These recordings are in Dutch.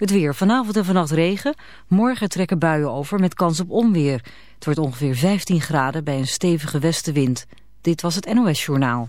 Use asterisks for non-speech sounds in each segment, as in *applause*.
Het weer. Vanavond en vannacht regen. Morgen trekken buien over met kans op onweer. Het wordt ongeveer 15 graden bij een stevige westenwind. Dit was het NOS Journaal.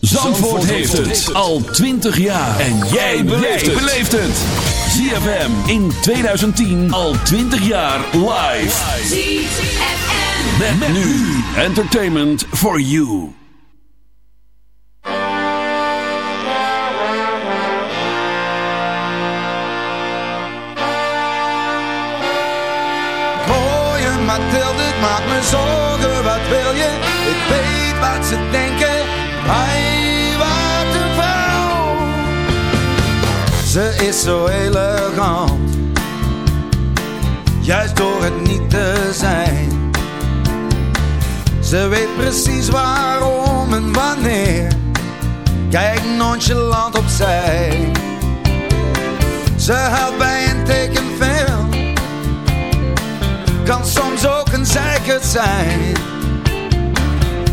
Zandvoort heeft het al 20 jaar. En jij beleeft het. ZFM in 2010 al 20 jaar live. ZFM. Met, met nu entertainment for you. Mooie Mathilde, ik maak me zorgen, wat wil je? Ik weet wat ze denken, Ze is zo elegant, juist door het niet te zijn. Ze weet precies waarom en wanneer, kijk nonchalant opzij. Ze houdt bij een tekenfilm kan soms ook een zeikert zijn.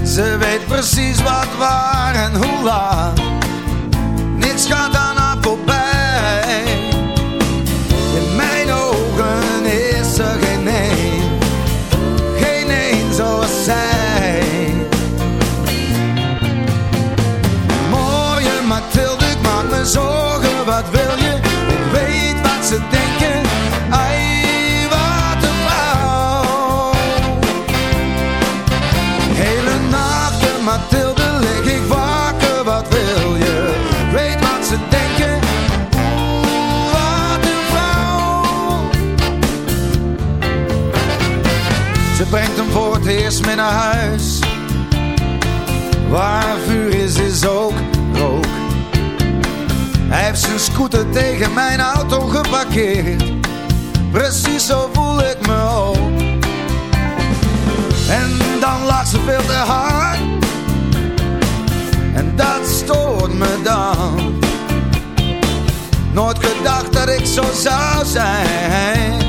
Ze weet precies wat waar en hoe laat. Niets gaat aan eerst mee naar huis. Waar vuur is, is ook rook. Hij heeft zijn scooter tegen mijn auto geparkeerd. Precies zo voel ik me ook. En dan lacht ze veel te hard. En dat stoort me dan. Nooit gedacht dat ik zo zou zijn.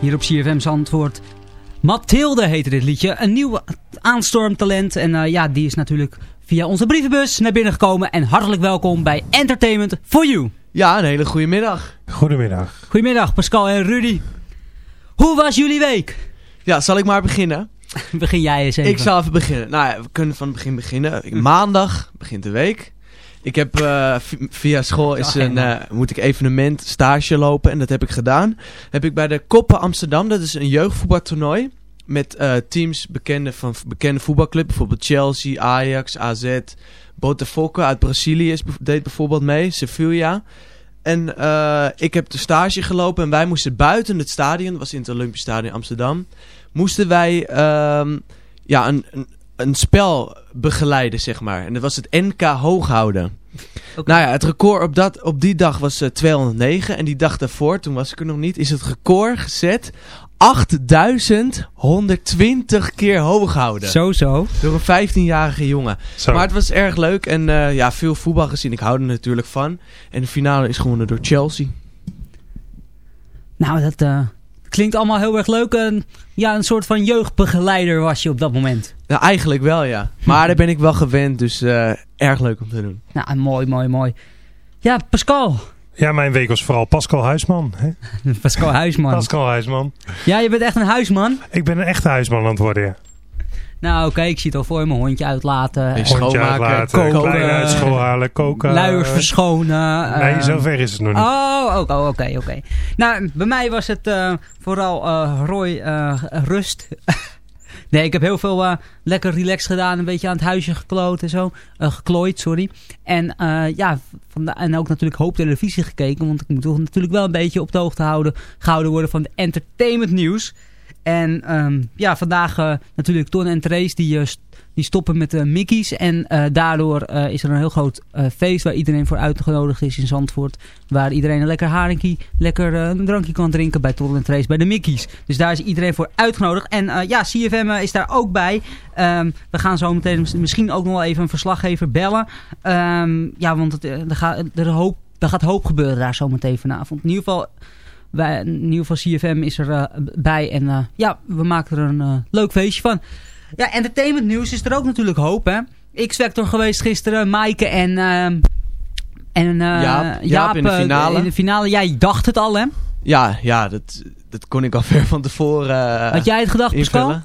Hier op CFM Zandvoort. Mathilde heette dit liedje. Een nieuw aanstormtalent. En eh, ja, die is natuurlijk via onze brievenbus naar binnen gekomen. En hartelijk welkom bij Entertainment for You. Ja, een hele goede middag. Goedemiddag. Goedemiddag Pascal en Rudy. Hoe was jullie week? Ja, zal ik maar beginnen? *laughs* Begin jij eens even. Ik zal even beginnen. Nou ja, we kunnen van het begin beginnen. *laughs* Maandag begint de week. Ik heb eh, vi- via school is een, eh, moet ik evenement stage lopen en dat heb ik gedaan. Heb ik bij de Koppen Amsterdam, dat is een jeugdvoetbaltoernooi. Met eh, teams bekende van bekende voetbalclubs, bijvoorbeeld Chelsea, Ajax, AZ, Botafogo uit Brazilië is, deed bijvoorbeeld mee, Sevilla. En ik heb de stage gelopen en wij moesten buiten het stadion, dat was in het Olympisch Stadion Amsterdam, moesten wij ehm, ja, een, een, een spel begeleiden, zeg maar. En dat was het NK Hooghouden. Oké. Nou ja, het record op, dat, op die dag was eh, 209 en die dag daarvoor, toen was ik er nog niet, is het record gezet 8120 keer hooghouden. Zo, zo. Door een 15-jarige jongen. Zo. Maar het was erg leuk en eh, ja, veel voetbal gezien. Ik hou er natuurlijk van. En de finale is gewonnen door Chelsea. Nou, dat eh, klinkt allemaal heel erg leuk. En, ja, een soort van jeugdbegeleider was je op dat moment. Nou, eigenlijk wel, ja. Maar daar ben ik wel gewend, dus eh, erg leuk om te doen. Nou, mooi, mooi, mooi. Ja, Pascal. Ja, mijn week was vooral Pascal Huisman. Hè? *laughs* Pascal Huisman. Pascal Huisman. Ja, je bent echt een huisman. Ik ben een echte huisman aan het worden, ja. Nou, oké, ik zie het al voor je. Mijn hondje uitlaten. Eh, Schoonmaken, Hondje uitlaten, koken, uit school halen, koken. luiers verschonen. Nee, eh, zover is het nog niet. Oh, oké, oké, oké. Nou, bij mij was het eh, vooral eh, Roy eh, rust. *laughs* nee, ik heb heel veel lekker relaxed gedaan. Een beetje aan het huisje gekloot en zo. Geklooid, sorry. En ja, en ook natuurlijk hoop televisie gekeken. Want ik moet toch natuurlijk wel een beetje op de hoogte houden, gehouden worden van de entertainment nieuws. En ehm, ja, vandaag eh, natuurlijk Ton en Trace die, eh, die stoppen met de Mickey's. En eh, daardoor eh, is er een heel groot eh, feest waar iedereen voor uitgenodigd is in Zandvoort. Waar iedereen een lekker haringkie, lekker eh, een drankje kan drinken bij Ton en Trace, bij de Mickey's. Dus daar is iedereen voor uitgenodigd. En eh, ja, CFM is daar ook bij. Ehm, we gaan zo meteen mis- misschien ook nog wel even een verslaggever bellen. Ehm, ja, want het, eh, er, gaat, er, hoop, er gaat hoop gebeuren daar zo meteen vanavond. In ieder geval... Wij, in ieder geval CFM is er eh, bij. En eh, ja, we maken er een eh, leuk feestje van. Ja, entertainment nieuws is er ook natuurlijk hoop, hè. X-Factor geweest gisteren. Maaike en... ehm, en eh, Jaap. Jaap in de finale. in de finale. Jij dacht het al, hè? Ja, ja dat, dat kon ik al *laughs* ver van tevoren Had jij het gedacht, Pascal?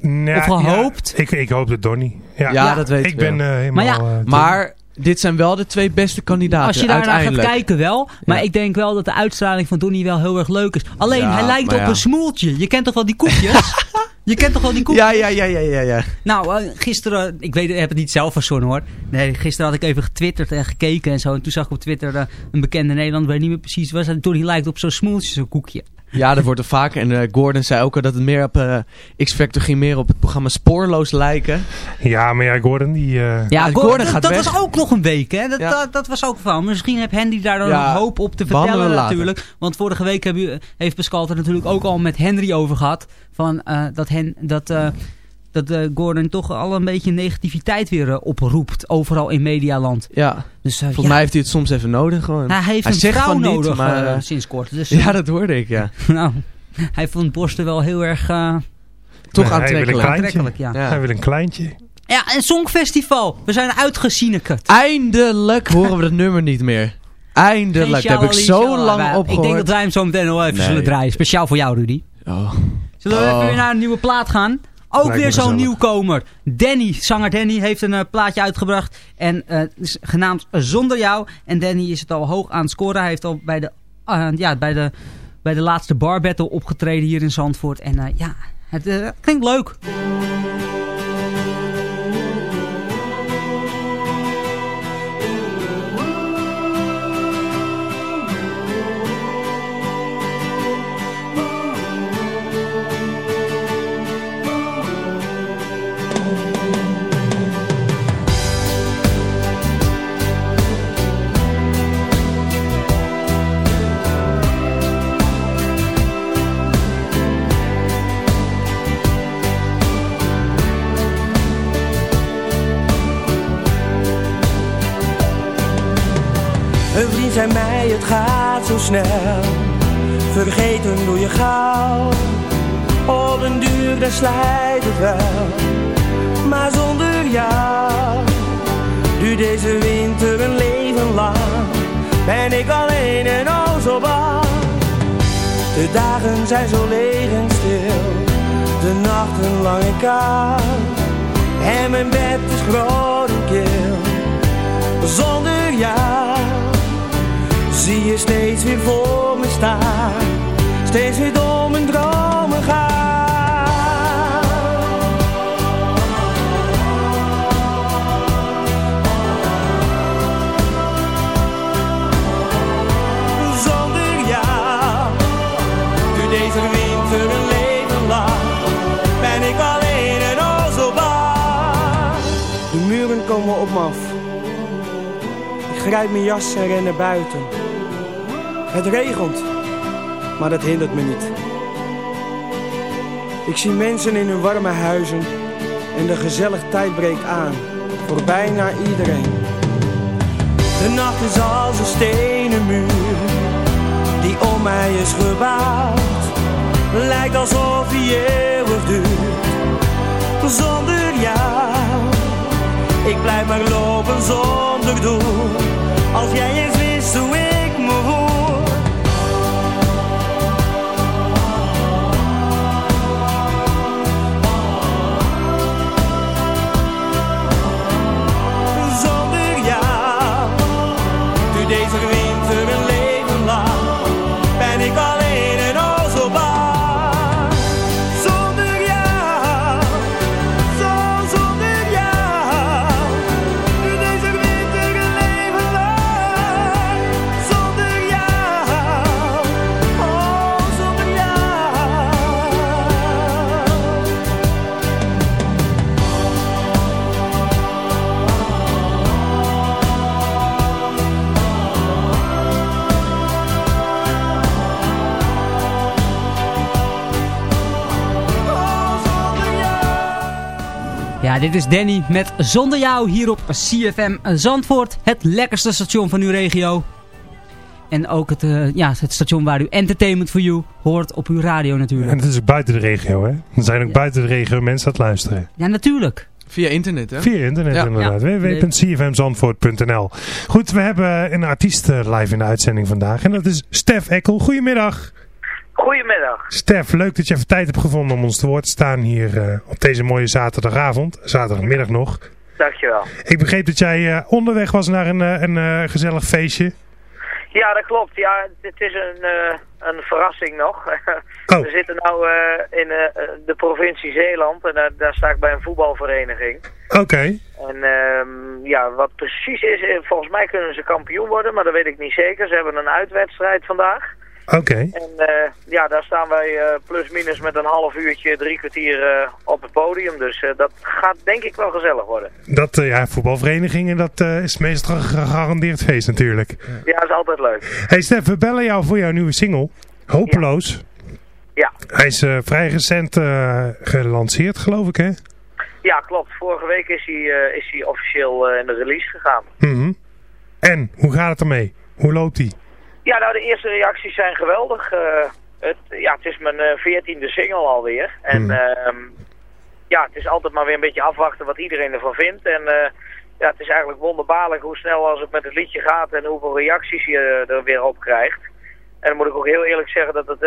Nou, of gehoopt? Ja, ik, ik hoopte Donnie. Ja, Ja, dat weet ik ik ben helemaal... Maar ja, Maar dit zijn wel de twee beste kandidaten Als je daarnaar gaat kijken wel. Maar Ja. ik denk wel dat de uitstraling van Donnie wel heel erg leuk is. Alleen, Ja, hij lijkt op ja. een smoeltje. Je kent toch wel die koekjes? *laughs* je kent toch wel die koekjes? Ja, ja, ja, ja, ja, ja. Nou, eh, gisteren, ik weet, ik heb het niet zelf verzonnen hoor. Nee, gisteren had ik even getwitterd en gekeken en zo. En toen zag ik op Twitter eh, een bekende Nederlander, weet niet meer precies was. En Donnie lijkt op zo'n smoeltje, zo'n koekje. Ja, dat wordt er vaker. En eh, Gordon zei ook al dat het meer op eh, X-Factor ging meer op het programma Spoorloos lijken. ja, maar ja, Gordon die... eh, Ja, Gordon Gordon, gaat dat weg. was ook nog een week, hè? Dat, Ja. dat, dat was ook van. Misschien heeft Henry daar dan Ja, een hoop op te vertellen later. natuurlijk. Want vorige week heb u, heeft Pascal er natuurlijk ook al met Henry over gehad. Van, eh, dat hen, dat, eh, dat eh, Gordon toch al een beetje negativiteit weer eh, oproept. Overal in Medialand. Ja, Dus, eh, volgens ja, mij heeft hij het soms even nodig gewoon. hij heeft hij een zegt vrouw van niet, nodig maar, sinds kort. Dus, *laughs* Ja, dat hoorde ik, ja. *laughs* nou, hij vond borsten wel heel erg eh, Toch Nee, hij wil een aantrekkelijk. kleintje. aantrekkelijk. Ja. Ja. Hij wil een kleintje. ja, en Songfestival. We zijn uitgezienekerd. Eindelijk horen we dat *laughs* nummer niet meer. Eindelijk. Dat heb ik zo lang opgehoord. Ik denk dat wij hem zo meteen wel even Nee. zullen draaien. Speciaal voor jou, Rudy. Oh. Zullen we Oh. even weer naar een nieuwe plaat gaan? Ook Lijkt weer zo'n nieuwkomer. Danny, zanger Danny, heeft een eh, plaatje uitgebracht. En eh, het is genaamd Zonder Jou. En Danny is het al hoog aan het scoren. Hij heeft al bij de, eh, ja, bij de, bij de laatste bar battle opgetreden hier in Zandvoort. En eh, ja, het eh, klinkt leuk. Snel. Vergeten doe je gauw. Op een duur, dan slijt het wel. Maar zonder jou duurt deze winter een leven lang. Ben ik alleen en oh zo bang. De dagen zijn zo leeg en stil. De nachten lang en koud. En mijn bed is groot en kil. Zonder jou zie je steeds weer voor me staan. Steeds weer door mijn dromen gaan. Zonder jou duurt deze winter een leven lang. Ben ik alleen en oh zo bang. De muren komen op me af. Ik grijp mijn jas en ren naar buiten. Het regent, maar dat hindert me niet. Ik zie mensen in hun warme huizen en de gezellige tijd breekt aan. Voor bijna iedereen. De nacht is als een stenen muur die om mij is gebouwd. Lijkt alsof hij eeuwig duurt. Zonder jou, ik blijf maar lopen zonder doel. Als jij eens wist hoe Ja, dit is Danny met Zonder Jou hier op CFM Zandvoort. Het lekkerste station van uw regio. En ook het, eh, ja, het station waar u Entertainment for You hoort op uw radio natuurlijk. En het is ook buiten de regio, hè? Er zijn ook buiten de regio mensen aan het luisteren. Ja, natuurlijk. Via internet, hè? Via internet Ja. inderdaad. Ja. www.cfmzandvoort.nl Goed, we hebben een artiest eh, live in de uitzending vandaag. En dat is Stef Ekkel. Goedemiddag. Goedemiddag. Stef, leuk dat je even tijd hebt gevonden om ons te woord te staan hier eh, op deze mooie zaterdagavond. Zaterdagmiddag nog. Dankjewel. Ik begreep dat jij eh, onderweg was naar een, eh, een gezellig feestje. Ja, dat klopt. Ja, het is een, een verrassing nog. *laughs* Oh. We zitten nu in de provincie Zeeland en daar, daar sta ik bij een voetbalvereniging. Oké. En ehm, ja, wat precies is, volgens mij kunnen ze kampioen worden, maar dat weet ik niet zeker. Ze hebben een uitwedstrijd vandaag. Oké. En eh, ja, daar staan wij eh, plus minus met een half uurtje, drie kwartier eh, op het podium. Dus dat gaat denk ik wel gezellig worden. Dat, ja, voetbalverenigingen, dat is meestal ge- gegarandeerd feest natuurlijk. Ja, is altijd leuk. Hey Stef, we bellen jou voor jouw nieuwe single. Hopeloos. Ja. Hij is vrij recent gelanceerd, geloof ik, hè? Ja, klopt. Vorige week is hij, is hij officieel in de release gegaan. Mhm. En, hoe gaat het ermee? Hoe loopt hij? Ja, nou de eerste reacties zijn geweldig. Eh, het, ja, het is mijn eh, veertiende single alweer. En ehm, ja, het is altijd maar weer een beetje afwachten wat iedereen ervan vindt. En eh, ja, het is eigenlijk wonderbaarlijk hoe snel als het met het liedje gaat en hoeveel reacties je er weer op krijgt. En dan moet ik ook heel eerlijk zeggen dat het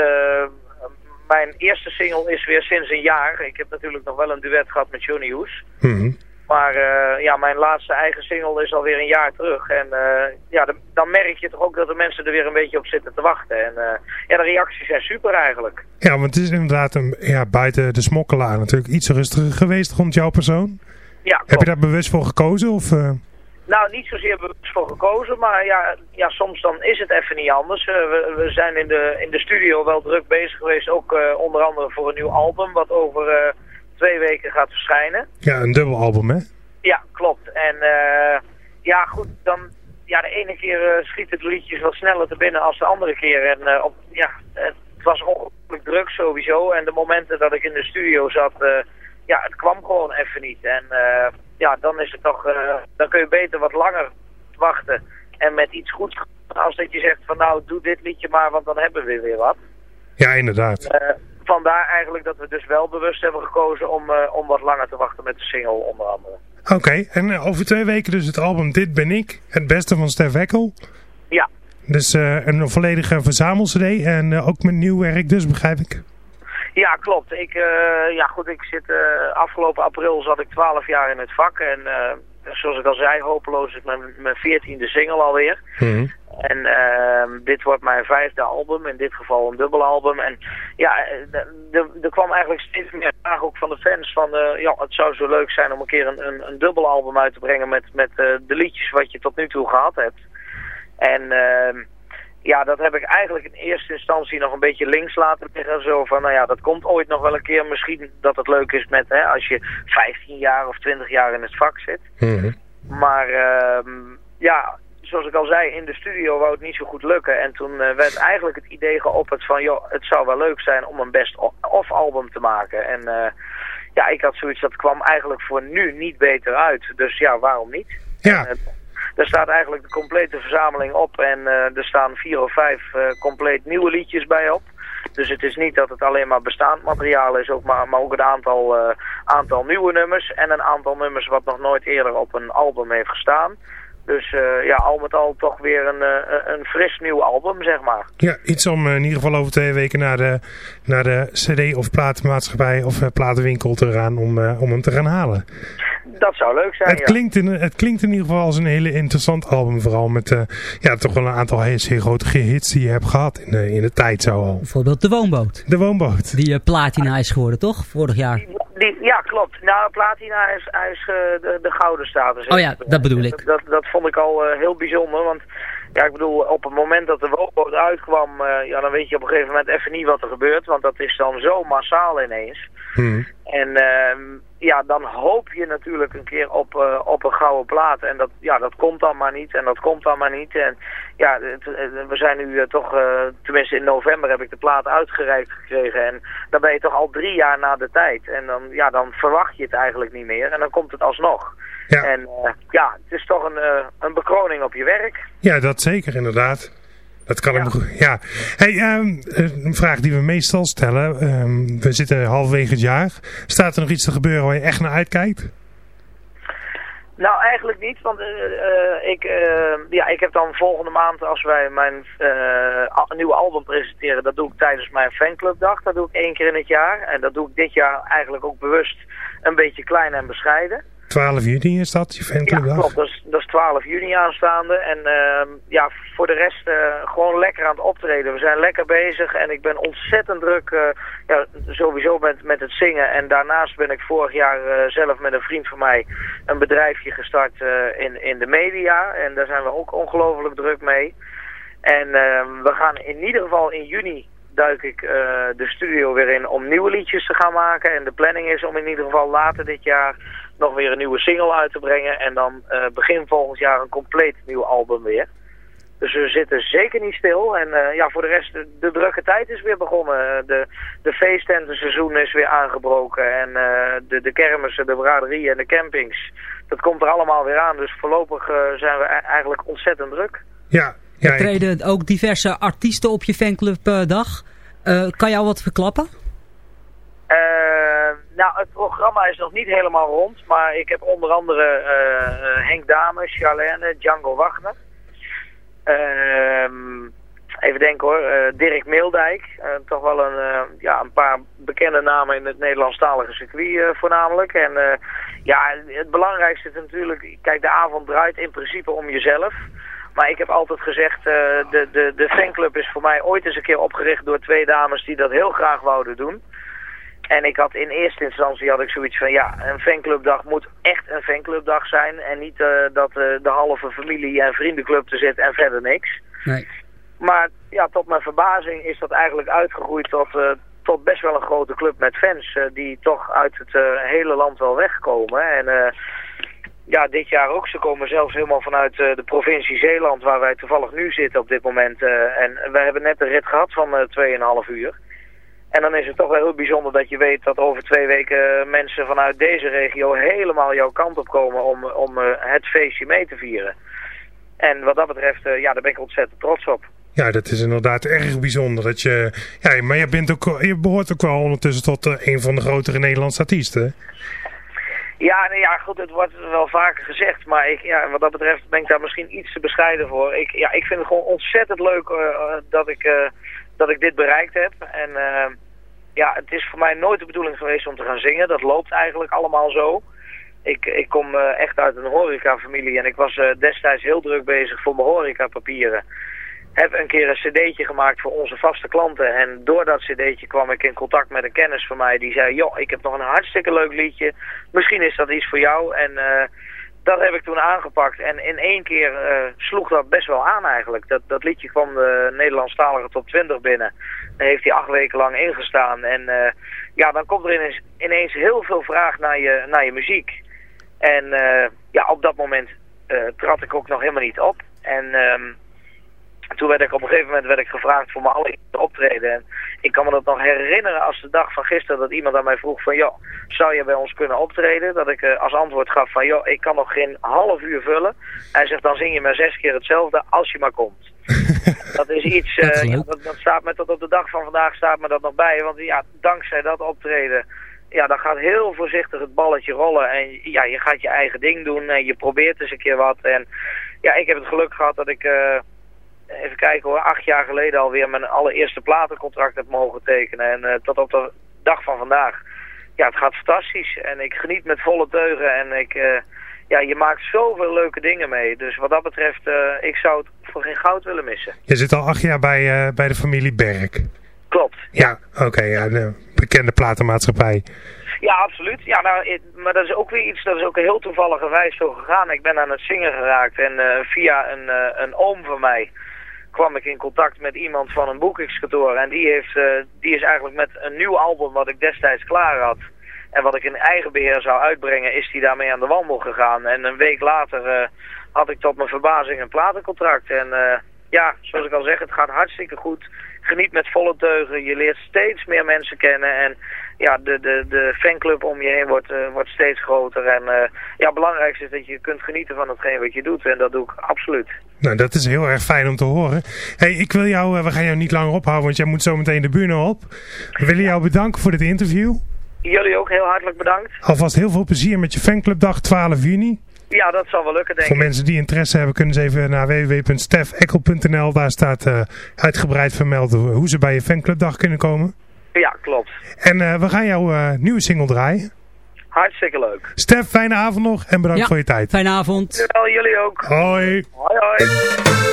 mijn eerste single is weer sinds een jaar. Ik heb natuurlijk nog wel een duet gehad met Johnny Hoes. Mhm. Maar eh, ja, mijn laatste eigen single is alweer een jaar terug. En eh, ja, de- dan merk je toch ook dat de mensen er weer een beetje op zitten te wachten. En eh, ja, de reacties zijn super eigenlijk. Ja, want het is inderdaad een, ja, buiten de smokkelaar natuurlijk iets rustiger geweest rond jouw persoon. Ja, Heb je daar bewust voor gekozen? Of? Nou, niet zozeer bewust voor gekozen, maar ja, ja soms dan is het even niet anders. We, we zijn in de, in de studio wel druk bezig geweest, ook onder andere voor een nieuw album, wat over twee weken gaat verschijnen. Ja, een dubbel album, hè? Ja, klopt. En eh, ja, goed, dan, ja, de ene keer eh, schiet het liedjes wat sneller te binnen als de andere keer. En eh, op, ja, het was ongelooflijk druk sowieso. En de momenten dat ik in de studio zat, ja, het kwam gewoon even niet. En ja, dan is het toch, dan kun je beter wat langer wachten en met iets goeds als dat je zegt van nou doe dit liedje maar, want dan hebben we weer wat. Ja, inderdaad. Vandaar eigenlijk dat we dus wel bewust hebben gekozen om, eh, om wat langer te wachten met de single onder andere. Oké, en eh, over twee weken dus het album Dit Ben Ik, het beste van Stef Eckel. Ja. Dus eh, een volledige verzamel-cd en ook met nieuw werk dus, begrijp ik. Ja, klopt. Ik, eh, ja, goed, ik zit, eh, afgelopen april zat ik 12 jaar in het vak en eh, zoals ik al zei, hopeloos is mijn, mijn 14e single alweer. En ehm, dit wordt mijn vijfde album, in dit geval een dubbelalbum. En ja, er- kwam eigenlijk steeds meer vraag ook van de fans van... ja, het zou zo leuk zijn om een keer een, een, een dubbelalbum uit te brengen met, met de liedjes wat je tot nu toe gehad hebt. En ehm, ja, dat heb ik eigenlijk in eerste instantie nog een beetje links laten liggen. Zo van, nou ja, dat komt ooit nog wel een keer. Misschien dat het leuk is met, hè, als je 15 jaar of 20 jaar in het vak zit. Maar ehm, ja, zoals ik al zei, in de studio wou het niet zo goed lukken. En toen eh, werd eigenlijk het idee geopperd van, joh, het zou wel leuk zijn om een best-of album te maken. En eh, ja, ik had zoiets, dat kwam eigenlijk voor nu niet beter uit. Dus ja, waarom niet? Ja. En, er staat eigenlijk de complete verzameling op en eh, er staan vier of vijf eh, compleet nieuwe liedjes bij op. Dus het is niet dat het alleen maar bestaand materiaal is, ook maar, maar ook een aantal, eh, aantal nieuwe nummers en een aantal nummers wat nog nooit eerder op een album heeft gestaan. Dus ja, al met al toch weer een, een fris nieuw album, zeg maar. Ja, iets om in ieder geval over twee weken naar de, naar de cd of platenmaatschappij of platenwinkel te gaan om, om hem te gaan halen. Dat zou leuk zijn, Het ja. klinkt, in, het klinkt in ieder geval als een hele interessant album. Vooral met eh, ja, toch wel een aantal heel, zeer grote hits die je hebt gehad in de, in de tijd zo al. Bijvoorbeeld de woonboot. De woonboot. Die eh, platina is geworden, toch? Vorig jaar. Die, ja, klopt. Nou, Platina is, eh, de, de gouden status. Oh ja, dat bedoel ik. Dat, dat vond ik al eh, heel bijzonder, want ja, ik bedoel, op het moment dat de woonboot uitkwam, eh, ja, dan weet je op een gegeven moment even niet wat er gebeurt, want dat is dan zo massaal ineens. En ehm, ja, dan hoop je natuurlijk een keer op, eh, op een gouden plaat. En dat, ja, dat komt dan maar niet en dat komt dan maar niet. En ja, het- we zijn nu eh, toch, eh, tenminste in november heb ik de plaat uitgereikt gekregen. En dan ben je toch al drie jaar na de tijd. En dan, ja, dan verwacht je het eigenlijk niet meer. En dan komt het alsnog. En eh, ja, het is toch een, een bekroning op je werk. Ja, dat zeker inderdaad. Dat kan ik me goed. Ja. Hey, ehm, eh, een vraag die we meestal stellen. ehm, we zitten halverwege het jaar. Staat er nog iets te gebeuren waar je echt naar uitkijkt? Nou, eigenlijk niet, want eh, eh, ik, ja, ik heb dan volgende maand, als wij mijn nieuwe album presenteren, dat doe ik tijdens mijn fanclubdag. Dat doe ik één keer in het jaar. En dat doe ik dit jaar eigenlijk ook bewust een beetje klein en bescheiden. 12 juni is dat, je Ja, fanclubdag? klopt. Dat is, dat is 12 juni aanstaande. En ehm, ja, voor de rest eh, gewoon lekker aan het optreden. We zijn lekker bezig en ik ben ontzettend druk eh, ja, sowieso met, met het zingen. En daarnaast ben ik vorig jaar eh, zelf met een vriend van mij een bedrijfje gestart in, in de media. En daar zijn we ook ongelooflijk druk mee. En ehm, we gaan in ieder geval in juni duik ik de studio weer in om nieuwe liedjes te gaan maken. En de planning is om in ieder geval later dit jaar nog weer een nieuwe single uit te brengen. En dan eh, begin volgend jaar een compleet nieuw album weer. Dus we zitten zeker niet stil. En eh, ja, voor de rest, de, de drukke tijd is weer begonnen. De, de feesttentenseizoen is weer aangebroken. En eh, de, de kermissen, de braderieën en de campings. Dat komt er allemaal weer aan. Dus voorlopig eh, zijn we e- eigenlijk ontzettend druk. Ja, er treden ook diverse artiesten op je fanclubdag. Eh kan je al wat verklappen? Eh, nou, het programma is nog niet helemaal rond, maar ik heb onder andere eh, eh, Henk Dame, Charlene, Django Wagner. Ehm, even denken hoor, eh, Dirk Meeldijk. Toch wel een, ja, een paar bekende namen in het Nederlandstalige circuit voornamelijk. En ja, het belangrijkste is natuurlijk, kijk de avond draait in principe om jezelf. Maar ik heb altijd gezegd, de, de, de fanclub is voor mij ooit eens een keer opgericht door twee dames die dat heel graag wouden doen. En ik had in eerste instantie had ik zoiets van, ja, een fanclubdag moet echt een fanclubdag zijn. En niet eh, dat eh, de halve familie en vriendenclub er zit en verder niks. Nee. Maar ja, tot mijn verbazing is dat eigenlijk uitgegroeid tot, eh, tot best wel een grote club met fans. die toch uit het hele land wel wegkomen. En ja, dit jaar ook. Ze komen zelfs helemaal vanuit de provincie Zeeland, waar wij toevallig nu zitten op dit moment. en we hebben net een rit gehad van eh 2,5 uur. En dan is het toch wel heel bijzonder dat je weet dat over twee weken mensen vanuit deze regio helemaal jouw kant op komen om, om eh, het feestje mee te vieren. En wat dat betreft, eh, ja, daar ben ik ontzettend trots op. Ja, dat is inderdaad erg bijzonder. Dat je, ja, maar je, bent ook, je behoort ook wel ondertussen tot eh, een van de grotere Nederlandse artiesten. Ja, nee, ja, goed, het wordt wel vaker gezegd, maar ik, ja, wat dat betreft ben ik daar misschien iets te bescheiden voor. Ik, ja, ik vind het gewoon ontzettend leuk dat, ik, dat ik dit bereikt heb. En ja, het is voor mij nooit de bedoeling geweest om te gaan zingen. Dat loopt eigenlijk allemaal zo. Ik, ik kom eh, echt uit een horecafamilie en ik was eh, destijds heel druk bezig voor mijn horecapapieren. Heb een keer een cd'tje gemaakt voor onze vaste klanten. En door dat cd'tje kwam ik in contact met een kennis van mij die zei... joh, ik heb nog een hartstikke leuk liedje. Misschien is dat iets voor jou. En eh, dat heb ik toen aangepakt. En in één keer eh, sloeg dat best wel aan eigenlijk. Dat, dat liedje kwam de Nederlandstalige top 20 binnen. Daar heeft hij acht weken lang ingestaan. En eh, ja, dan komt er ineens, ineens heel veel vraag naar je, naar je muziek. En eh, ja, op dat moment trad ik ook nog helemaal niet op. En ehm, toen werd ik op een gegeven moment werd ik gevraagd voor mijn allereerste optreden. En ik kan me dat nog herinneren als de dag van gisteren dat iemand aan mij vroeg van... joh, zou je bij ons kunnen optreden? Dat ik eh, als antwoord gaf van... joh, ik kan nog geen half uur vullen. Hij zegt, dan zing je maar zes keer hetzelfde als je maar komt. *laughs* dat is iets... Dat is eh, ja, dat, dat staat me tot op de dag van vandaag staat me dat nog bij. Want ja, dankzij dat optreden... Ja, dan gaat heel voorzichtig het balletje rollen. En ja, je gaat je eigen ding doen. En je probeert eens een keer wat. En ja, ik heb het geluk gehad dat ik... eh, even kijken hoor, acht jaar geleden alweer mijn allereerste platencontract heb mogen tekenen. En eh, tot op de dag van vandaag. Ja, het gaat fantastisch. En ik geniet met volle teugen. En ik, eh, ja, je maakt zoveel leuke dingen mee. Dus wat dat betreft, eh, ik zou het voor geen goud willen missen. Je zit al acht jaar bij, bij de familie Berk. Klopt. Ja, oké, ja, de bekende platenmaatschappij. Ja, absoluut. Ja, nou, maar dat is ook weer iets, dat is ook heel toevalligerwijs zo gegaan. Ik ben aan het zingen geraakt en via een, een oom van mij kwam ik in contact met iemand van een boekingskantoor. En die, heeft, eh, die is eigenlijk met een nieuw album wat ik destijds klaar had. En wat ik in eigen beheer zou uitbrengen, is die daarmee aan de wandel gegaan. En een week later eh, had ik tot mijn verbazing een platencontract. En eh, ja, zoals ik al zeg, het gaat hartstikke goed. Geniet met volle teugen. Je leert steeds meer mensen kennen. En ja, de, de, de fanclub om je heen wordt, eh, wordt steeds groter. En eh, ja, het belangrijkste is dat je kunt genieten van hetgeen wat je doet. En dat doe ik absoluut. Nou, dat is heel erg fijn om te horen. hey, ik wil jou, eh, we gaan jou niet langer ophouden, want jij moet zo meteen de bühne op. We willen jou bedanken voor dit interview. Jullie ook heel hartelijk bedankt. Alvast heel veel plezier met je fanclubdag 12 juni. Ja, dat zal wel lukken, denk Voor ik. mensen die interesse hebben, kunnen ze even naar www.stefekkel.nl. Daar staat eh, uitgebreid vermeld hoe ze bij je fanclubdag kunnen komen. Ja, klopt. En eh, we gaan jouw eh, nieuwe single draaien. Hartstikke leuk. Stef, fijne avond nog en bedankt Ja. voor je tijd. Fijne avond. Wel, jullie ook. Hoi. Hoi, hoi.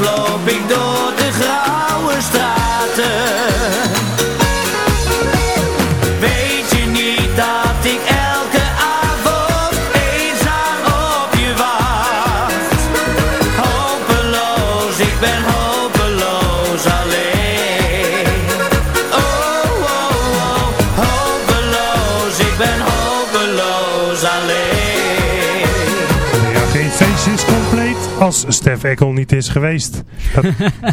slow als Stef Eckel niet is geweest. Dat, *laughs*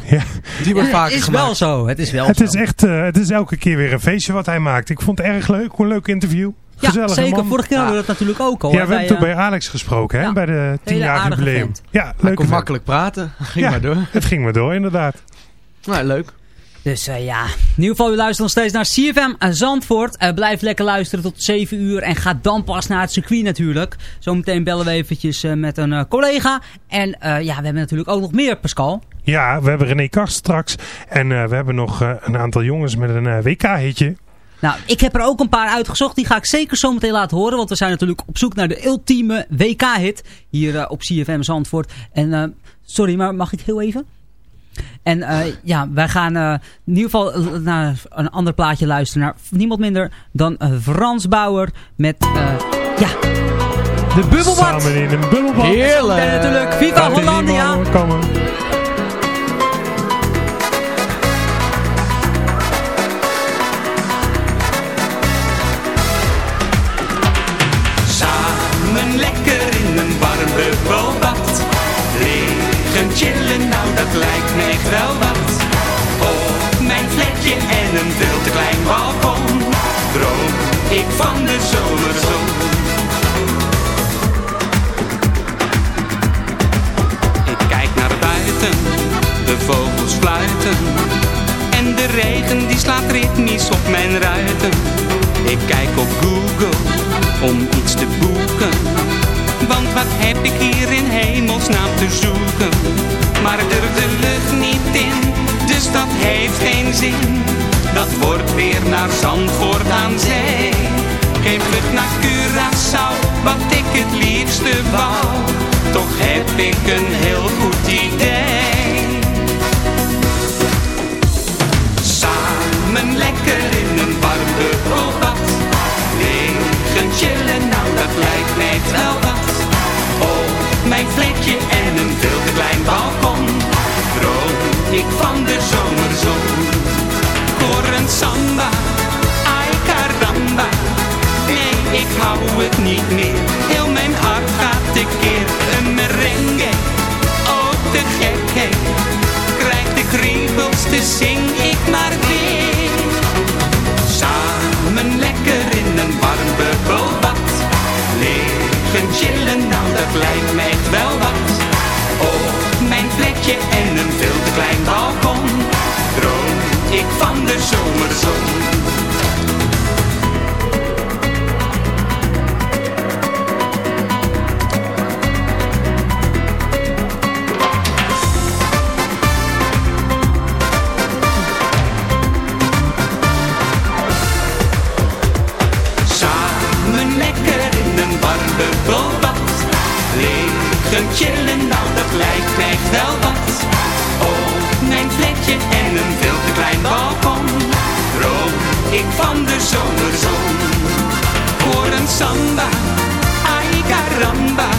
ja. Die wordt Ja, vaker is gemaakt. wel zo. Het is wel Het zo. is echt, eh, het is elke keer weer een feestje wat hij maakt. Ik vond het erg leuk, hoe een leuk interview. ja, Gezellige zeker. man. Vorige keer hadden we dat natuurlijk ook al. Ja, we hebben toen eh, bij Alex gesproken, hè, ja. bij de 10 Hele jaar jubileum. Ja, Hij leuk. kon makkelijk praten. *laughs* Ging Ja. maar door. Het ging maar door, inderdaad. Nou, leuk. Dus eh, ja, in ieder geval, u luistert nog steeds naar CFM Zandvoort. Eh, blijf lekker luisteren tot 7 uur en ga dan pas naar het circuit natuurlijk. Zometeen bellen we eventjes eh, met een collega. En ja, we hebben natuurlijk ook nog meer, Pascal. Ja, we hebben René Kast straks. En we hebben nog een aantal jongens met een WK-hitje. Nou, ik heb er ook een paar uitgezocht. Die ga ik zeker zo meteen laten horen. Want we zijn natuurlijk op zoek naar de ultieme WK-hit. Hier op CFM Zandvoort. En sorry, maar mag ik heel even? En eh, ja, wij gaan eh, in ieder geval eh, naar een ander plaatje luisteren. Naar niemand minder dan Frans Bauer met ja, de bubbelbad. Samen in een bubbelbad. Heerlijk. En natuurlijk Viva Hollandia. Chillen, nou dat lijkt me echt wel wat. Op mijn vlekje en een veel te klein balkon. Droom ik van de zomerzon. Ik kijk naar buiten, de vogels fluiten. En de regen die slaat ritmisch op mijn ruiten. Ik kijk op Google om iets te boeken. Want wat heb ik hier in hemelsnaam te zoeken? Maar durf de lucht niet in, dus dat heeft geen zin. Dat wordt weer naar Zandvoort aan zee. Geen vlucht naar Curaçao, wat ik het liefste wou. Toch heb ik een heel goed idee. Samen lekker in een warm bubbelbad. Liggen chillen, nou dat lijkt echt wel wat. Mijn vlekje en een veel te klein balkon. Droom ik van de zomerzon. Een samba, ay caramba. Nee, ik hou het niet meer. Heel mijn hart gaat tekeer. Een merengue, oh te gek, hey. Krijg de kriebels, dus zing ik maar weer. Samen lekker in een warm bubbelbad. Liggen chillen, nou dat lijkt me Ik van de zomerzon. Samen lekker in een warm bubbelbad. Liggen chillen, ik van de zomerzon. Voor een samba, ay caramba.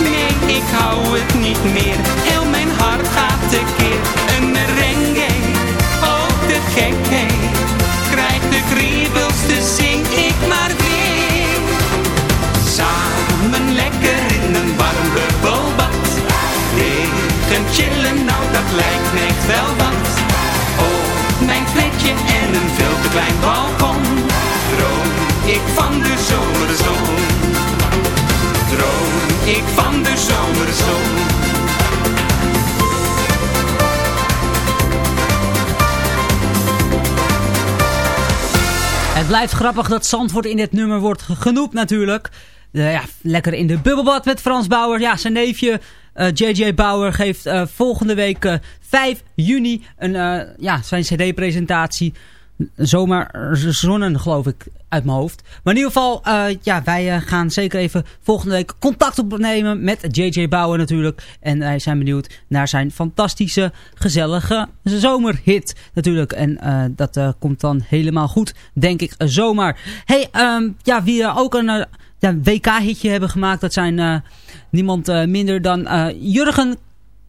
Nee, ik hou het niet meer. Het blijft grappig dat Zandvoort in dit nummer wordt ge- genoemd natuurlijk. Eh, ja, lekker in de bubbelbad met Frans Bauer. Ja, zijn neefje eh, JJ Bauer geeft eh, volgende week eh, 5 juni een, eh, ja, zijn cd-presentatie. Zomaar zonnen, geloof ik, uit mijn hoofd. Maar in ieder geval, eh, ja, wij eh, gaan zeker even volgende week contact opnemen met JJ Bauer natuurlijk. En wij zijn benieuwd naar zijn fantastische, gezellige zomerhit natuurlijk. En eh, dat komt dan helemaal goed, denk ik, zomaar. hey, ehm, ja, wie ook een... WK-hitje hebben gemaakt. Dat zijn niemand minder dan Jurgen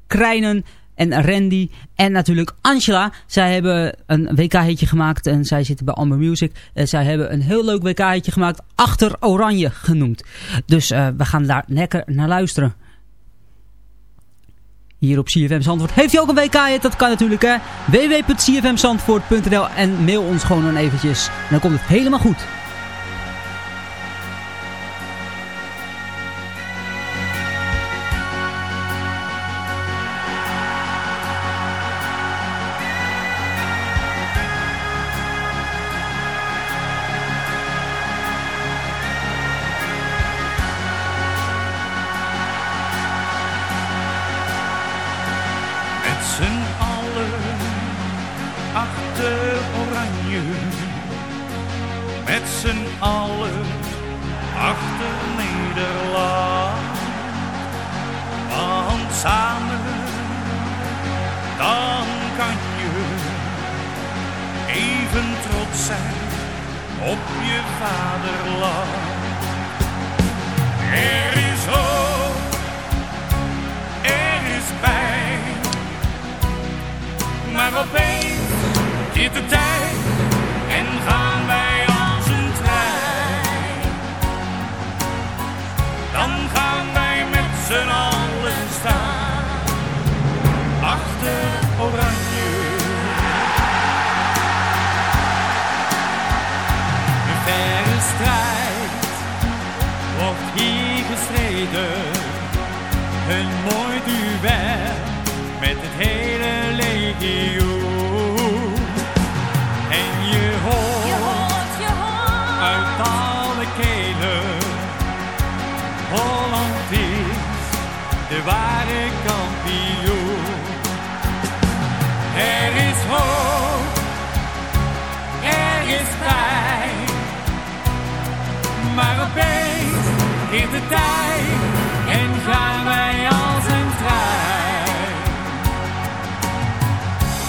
Krijnen en Randy en natuurlijk Angela. Zij hebben een WK-hitje gemaakt en zij zitten bij Amber Music. En zij hebben een heel leuk WK-hitje gemaakt, Achter Oranje genoemd. Dus eh, we gaan daar lekker naar luisteren. hier op CFM Zandvoort. Heeft u ook een WK? Dat kan natuurlijk hè. www.cfmzandvoort.nl en mail ons gewoon dan eventjes. En dan komt het helemaal goed.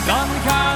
Dan gaan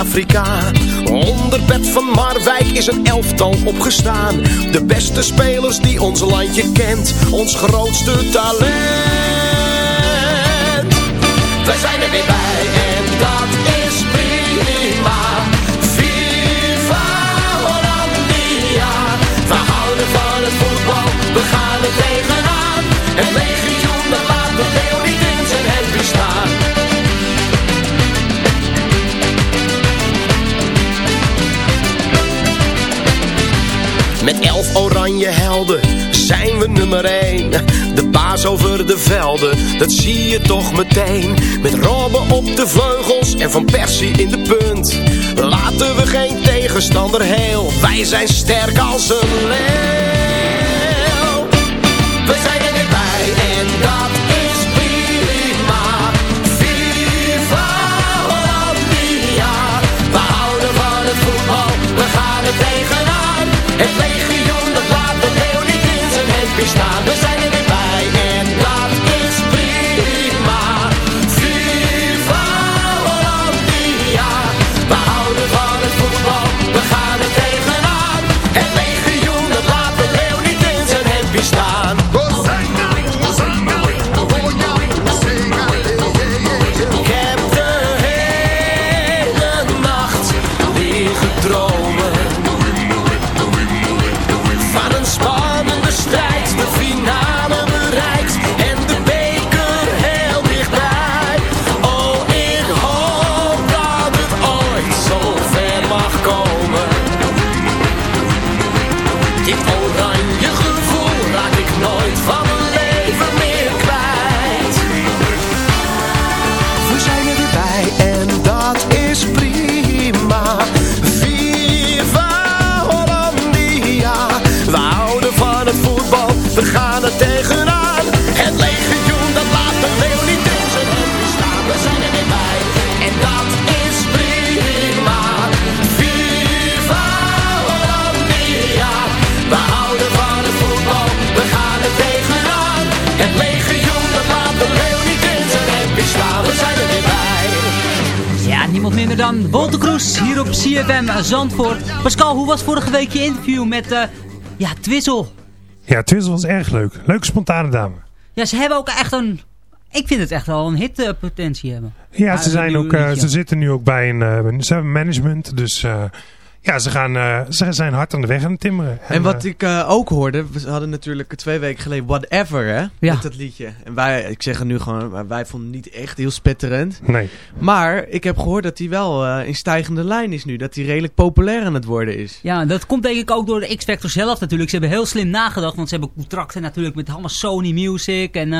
Afrika. Onder bed van Marwijk is een elftal opgestaan. De beste spelers die ons landje kent, ons grootste talent. We zijn er weer bij en dat is prima. Viva Hollandia. We houden van het voetbal, we gaan er tegenaan. Zijn we nummer 1. De baas over de velden, dat zie je toch meteen. Met Robben op de vleugels en Van Persie in de punt. Laten we geen tegenstander heel, wij zijn sterk als een leeuw. We zijn er weer bij en dat dan Wolter Kroes hier op CFM Zandvoort. Pascal, hoe was vorige week je interview met eh ja, Twizzle? Ja, Twizzle was erg leuk. Leuke spontane dame. Ja, ze hebben ook echt een... Ik vind het echt wel een hitpotentie hebben. Ja, ze, zijn ook, eh, ze zitten nu ook bij een, eh, ze hebben management. Dus eh, ja, ze, gaan, eh, ze zijn hard aan de weg aan het timmeren. En wat eh, ik eh, ook hoorde, we hadden natuurlijk twee weken geleden Whatever, hè? Ja. Met dat liedje. En wij, ik zeg het nu gewoon, maar wij vonden het niet echt heel spetterend. Nee. Maar ik heb gehoord dat hij wel eh, in stijgende lijn is nu. Dat hij redelijk populair aan het worden is. Ja, dat komt denk ik ook door de X-Factor zelf natuurlijk. Ze hebben heel slim nagedacht, want ze hebben contracten natuurlijk met allemaal Sony Music. En eh,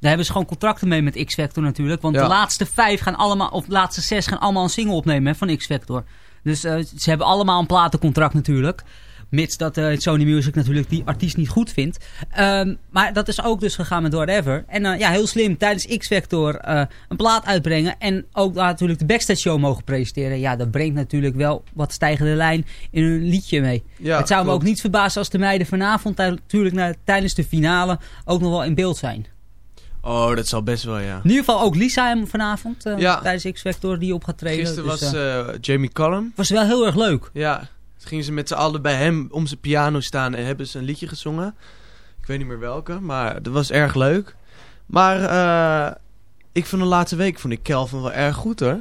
daar hebben ze gewoon contracten mee met X-Factor natuurlijk. Want Ja. de laatste vijf gaan allemaal, of de laatste zes gaan allemaal een single opnemen hè, van X-Factor. Dus eh, ze hebben allemaal een platencontract natuurlijk. Mits dat eh, Sony Music natuurlijk die artiest niet goed vindt. Ehm, maar dat is ook dus gegaan met Whatever. En eh, ja, heel slim tijdens X-Factor eh, een plaat uitbrengen. En ook natuurlijk de backstage show mogen presenteren. Ja, dat brengt natuurlijk wel wat stijgende lijn in hun liedje mee. Ja, het zou me ook niet verbazen als de meiden vanavond natuurlijk na- tijdens de finale ook nog wel in beeld zijn. Oh, dat zal best wel, ja. In ieder geval ook Lisa hem vanavond eh, Ja. tijdens X-Factor die op gaat treden. Gisteren Dus, was eh, eh, Jamie Cullum. was wel heel erg leuk. Ja, toen gingen ze met z'n allen bij hem om zijn piano staan en hebben ze een liedje gezongen. Ik weet niet meer welke, maar dat was erg leuk. Maar eh, ik vond de laatste week vond ik Kelvin wel erg goed hoor.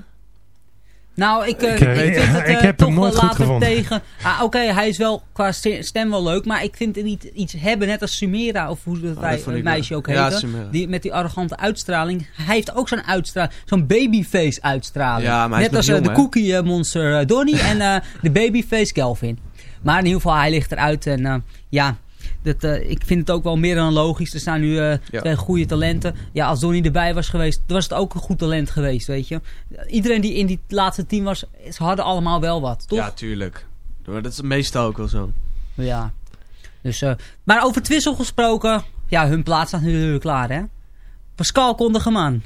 Nou, ik, eh, Ik, eh, ik vind ja, het ik eh, heb toch hem nooit wel goed later gevonden. tegen. Ah, Oké, hij is wel qua ste- stem wel leuk, maar ik vind het niet iets hebben, net als Sumera, of hoe dat Oh, dat het ik meisje ook Ja, heette. Sumera. die, met die arrogante uitstraling. Hij heeft ook zo'n uitstraling, zo'n babyface uitstraling. Ja, maar hij is net als eh, jong, de cookie monster Donnie en eh, de babyface Kelvin. Maar in ieder geval, hij ligt eruit en eh, ja... Dat, eh, ik vind het ook wel meer dan logisch. Er staan nu eh, Ja. twee goede talenten. Ja, als Donnie erbij was geweest, was het ook een goed talent geweest, weet je. Iedereen die in die laatste team was, ze hadden allemaal wel wat, toch? Ja, tuurlijk. Maar dat is meestal ook wel zo. Ja. Dus, eh, maar over Twissel gesproken, ja, hun plaats staat natuurlijk klaar, hè? Pascal kondig hem aan.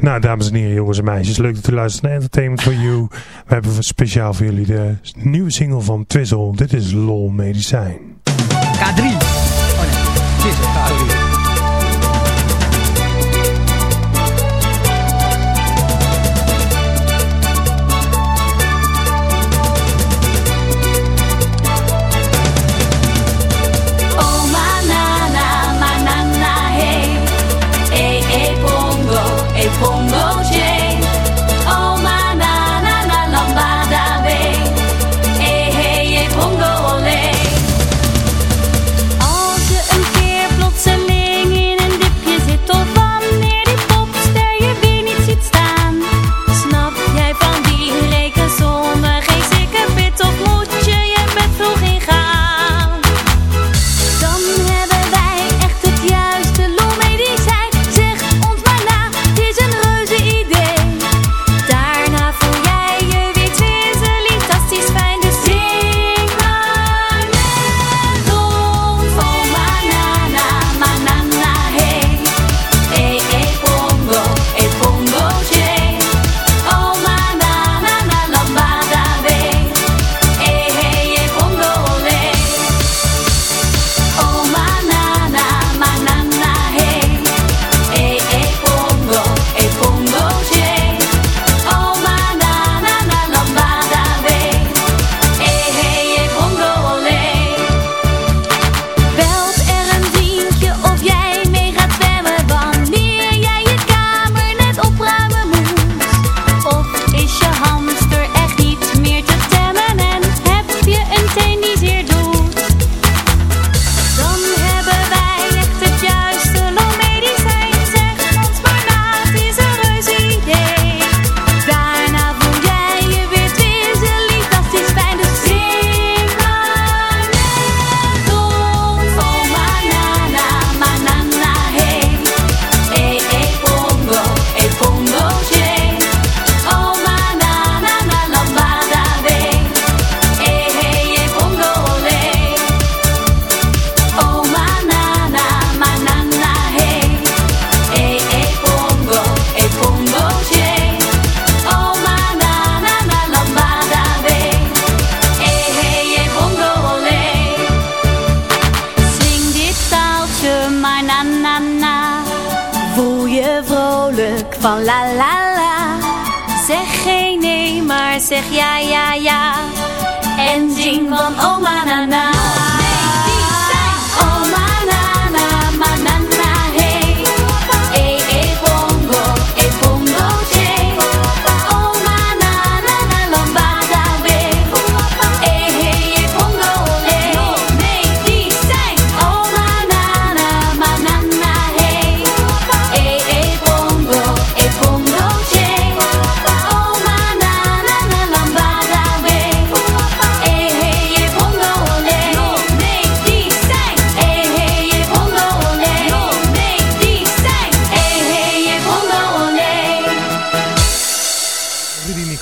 Nou, dames en heren, jongens en meisjes. Leuk dat u luistert naar Entertainment for You. We hebben speciaal voor jullie de nieuwe single van Twizzle. Dit is LOL Medicijn. K3. Oh nee, Twissel, K3.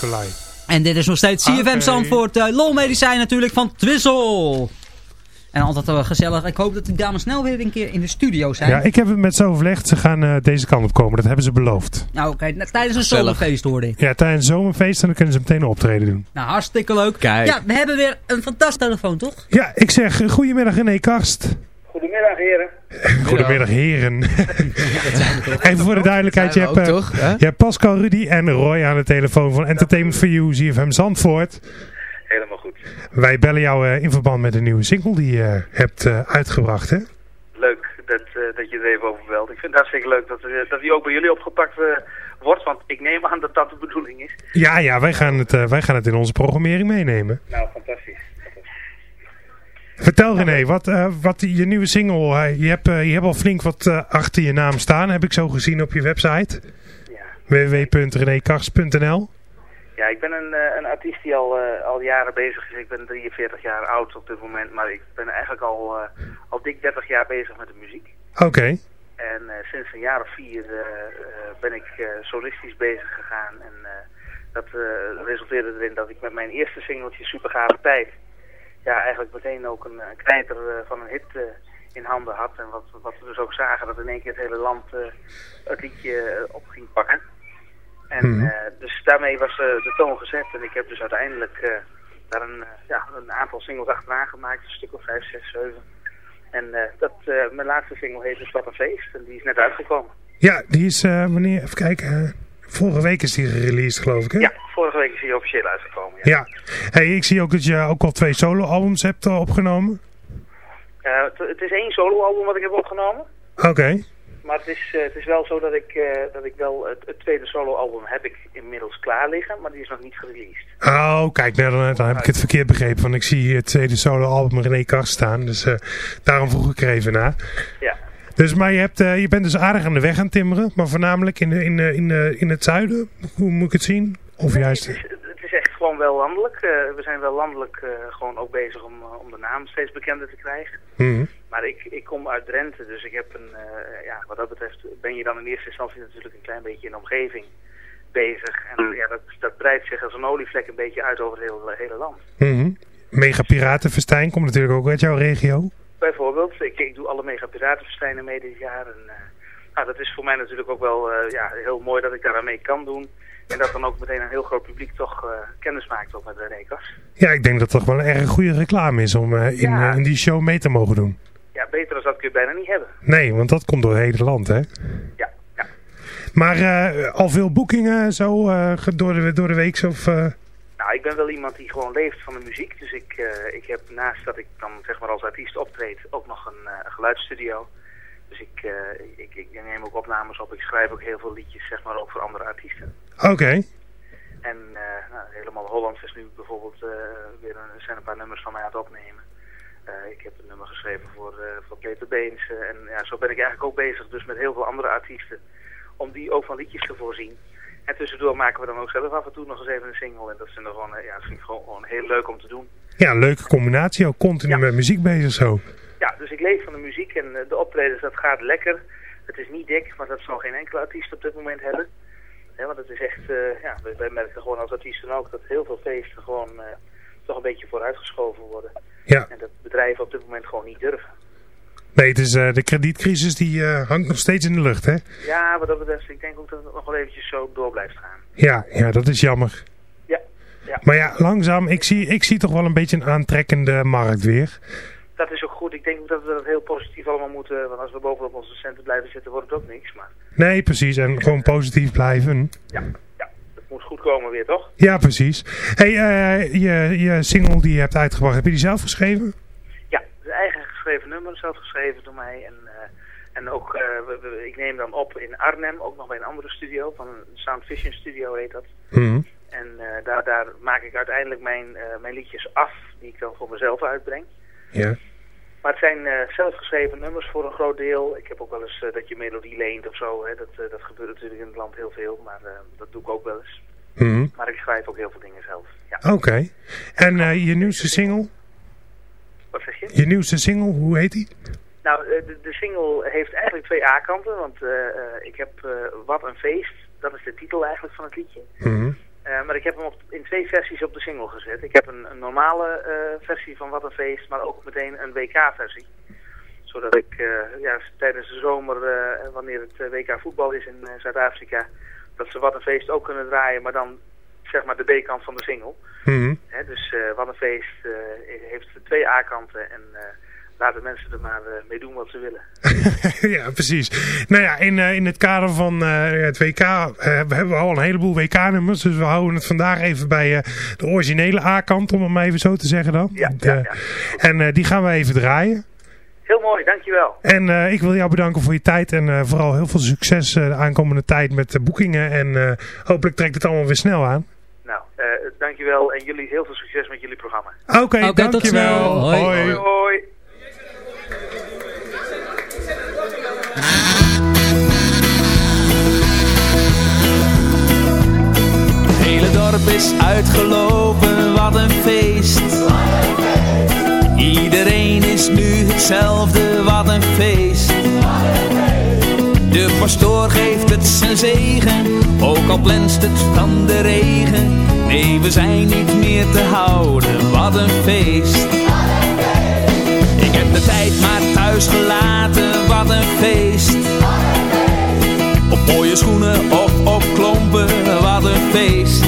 Nicolai. En dit is nog steeds CFM Oké. Zandvoort. Uh, Lolmedicijn natuurlijk van Twizzle. En altijd wel gezellig. Ik hoop dat die dames snel weer een keer in de studio zijn. Ja, ik heb het met ze overlegd. Ze gaan eh, deze kant op komen. Dat hebben ze beloofd. Nou, oké. nou, tijdens een Gezellig. zomerfeest hoorde ik. Ja, tijdens het zomerfeest en dan kunnen ze meteen een optreden doen. Nou, hartstikke leuk. Kijk. Ja, we hebben weer een fantastische telefoon, toch? Ja, ik zeg eh, goedemiddag René Karst. Goedemiddag heren. Goedemiddag heren. *laughs* Even voor de duidelijkheid. Je hebt, eh, ook, toch, hè? je hebt Pascal, Rudy en Roy aan de telefoon van Entertainment for You, ZFM Zandvoort. Helemaal goed. Wij bellen jou eh, in verband met een nieuwe single die je hebt eh, uitgebracht, hè? Leuk dat, eh, dat je er even over belt. Ik vind het hartstikke leuk dat, er, dat die ook bij jullie opgepakt wordt. Want ik neem aan dat dat de bedoeling is. Ja, ja, wij gaan het, eh, wij gaan het in onze programmering meenemen. Nou, fantastisch. Vertel René, wat, eh, wat je nieuwe single, je, hebt, eh, je hebt al flink wat eh, achter je naam staan, heb ik zo gezien op je website. www.renékars.nl Ja, ik ben een, een artiest die al, al jaren bezig is. Ik ben 43 jaar oud op dit moment. Maar ik ben eigenlijk al, al dik 30 jaar bezig met de muziek. Oké, En sinds een jaar of vier ben ik solistisch bezig gegaan. En dat resulteerde erin dat ik met mijn eerste singeltje Supergave Tijd... ja, eigenlijk meteen ook een, een knijter eh, van een hit eh, in handen had. En wat, wat we dus ook zagen, dat in één keer het hele land eh, het liedje op ging pakken. En Mhm. dus daarmee was de toon gezet. En ik heb dus uiteindelijk daar een, ja, een aantal singles achteraan gemaakt. Een stuk of vijf, zes, zeven. En dat, mijn laatste single heet dus Wat een Feest. En die is net uitgekomen. ja, die is, eh, wanneer, even kijken, vorige week is die gereleased geloof ik, hè? Ja, vorige week is hij officieel uitgekomen. Ja. Ja. Hey, ik zie ook dat je ook al twee soloalbums hebt eh, opgenomen. Eh, het, is één soloalbum wat ik heb opgenomen. Oké. Maar het is, eh, het is wel zo dat ik, dat ik wel... Het, het tweede soloalbum heb ik inmiddels klaar liggen. Maar die is nog niet gereleased. Oh, kijk, nou, dan, dan heb ik het verkeerd begrepen. Want ik zie hier het tweede soloalbum René Karst staan. Dus daarom vroeg ik er even naar. Ja. Dus, maar je, hebt, eh, je bent dus aardig aan de weg aan het timmeren. Maar voornamelijk in, in, de, in, de, in het zuiden. Hoe moet ik het zien? Of juist... Het is, het is echt gewoon wel landelijk. Eh, we zijn wel landelijk eh, gewoon ook bezig om, eh, om de naam steeds bekender te krijgen. Mhm. Maar ik, ik kom uit Drenthe, dus ik heb een, eh, ja, wat dat betreft ben je dan in eerste instantie natuurlijk een klein beetje in de omgeving bezig. En ja, dat, dat breidt zich als een olievlek een beetje uit over het hele, hele land. Mhm. Mega Piratenfestijn komt natuurlijk ook uit jouw regio. Bijvoorbeeld, ik, ik doe alle mega piratenfestijnen mee dit jaar. En, eh, nou, dat is voor mij natuurlijk ook wel eh, ja, heel mooi dat ik daar aan mee kan doen. En dat dan ook meteen een heel groot publiek toch eh, kennis maakt ook met René Kas. Ja, ik denk dat het toch wel een erg goede reclame is om eh, in, Ja. in die show mee te mogen doen. Ja, beter dan dat kun je bijna niet hebben. Nee, want dat komt door het hele land, hè? Ja, ja. Maar al veel boekingen zo door, de, door de week? Of, Nou, ik ben wel iemand die gewoon leeft van de muziek. Dus ik, eh, ik heb naast dat ik dan zeg maar als artiest optreed ook nog een eh, geluidsstudio. Dus ik, eh, ik, ik neem ook opnames op. Ik schrijf ook heel veel liedjes zeg maar ook voor andere artiesten. Oké. En nou, helemaal Hollands is nu bijvoorbeeld weer een, er zijn een paar nummers van mij aan het opnemen. Ik heb een nummer geschreven voor, voor Peter Beens. en ja, zo ben ik eigenlijk ook bezig dus met heel veel andere artiesten. Om die ook van liedjes te voorzien. En tussendoor maken we dan ook zelf af en toe nog eens even een single. En dat is gewoon, ja, dat vind ik gewoon, gewoon heel leuk om te doen. Ja, een leuke combinatie. Ook continu met muziek bezig zo. Ja, dus ik leef van de muziek en eh, de optredens, dat gaat lekker. Het is niet dik, maar dat zal geen enkele artiest op dit moment hebben. Want het is echt, eh, ja, wij, wij merken gewoon als artiesten ook dat heel veel feesten gewoon eh, toch een beetje vooruitgeschoven worden. Ja. En dat bedrijven op dit moment gewoon niet durven. Nee, het is, eh, de kredietcrisis die eh, hangt nog steeds in de lucht, hè? Ja, wat dat betreft, ik denk ook dat het nog wel eventjes zo door blijft gaan. Ja, ja, dat is jammer. Ja, ja. Maar ja, langzaam, ik zie, ik zie toch wel een beetje een aantrekkende markt weer. Dat is ook goed. Ik denk ook dat we dat heel positief allemaal moeten. Want als we bovenop onze centen blijven zitten, wordt het ook niks. Maar Nee, precies. En gewoon positief blijven. dat moest goed komen weer, toch? Ja, precies. Hey, eh, je, je single die je hebt uitgebracht, heb je die zelf geschreven? Ja, de eigen geschreven nummer, zelf geschreven door mij. En, eh, en ook, eh, we- we- ik neem dan op in Arnhem, ook nog bij een andere studio, van een Sound Vision Studio heet dat. Mhm. En eh, daar, daar maak ik uiteindelijk mijn, mijn liedjes af, die ik dan voor mezelf uitbreng. Ja. Maar het zijn zelfgeschreven nummers voor een groot deel. Ik heb ook wel eens dat je melodie leent of zo. Hè. Dat, dat gebeurt natuurlijk in het land heel veel, maar dat doe ik ook wel eens. Mhm. Maar ik schrijf ook heel veel dingen zelf. Ja. Oké. En je nieuwste single? Wat zeg je? Je nieuwste single, hoe heet die? Nou, eh, de, de single heeft eigenlijk twee A-kanten. Want eh, eh, ik heb Wat een feest. Dat is de titel eigenlijk van het liedje. Mhm. Maar ik heb hem op, in twee versies op de single gezet. Ik heb een, een normale versie van Wat een Feest, maar ook meteen een WK-versie. Zodat ik ja, tijdens de zomer, wanneer het WK voetbal is in Zuid-Afrika, dat ze Wat een Feest ook kunnen draaien, maar dan zeg maar de B-kant van de single. Mhm. Dus eh, Wat een Feest eh, heeft twee A-kanten en eh, laten mensen er maar eh, mee doen wat ze willen. *laughs* ja, precies. Nou ja, in, eh, in het kader van eh, het WK eh, hebben we al een heleboel WK-nummers. Dus we houden het vandaag even bij eh, de originele A-kant, om het maar even zo te zeggen dan. Ja, De- En eh, die gaan we even draaien. Heel mooi, dankjewel. En eh, ik wil jou bedanken voor je tijd en eh, vooral heel veel succes eh, de aankomende tijd met de boekingen. En eh, hopelijk trekt het allemaal weer snel aan. Dankjewel en jullie heel veel succes met jullie programma. Oké, dankjewel. tot snel. Hoi. Hoi. hoi. Het hele dorp is uitgelopen, wat een feest. Iedereen is nu hetzelfde, wat een feest. De pastoor geeft het zijn zegen, ook al blenst het van de regen. Nee, we zijn niet meer te houden, wat een feest. Ik heb de tijd maar thuis gelaten, wat een feest. Op mooie schoenen of op klompen, wat een feest.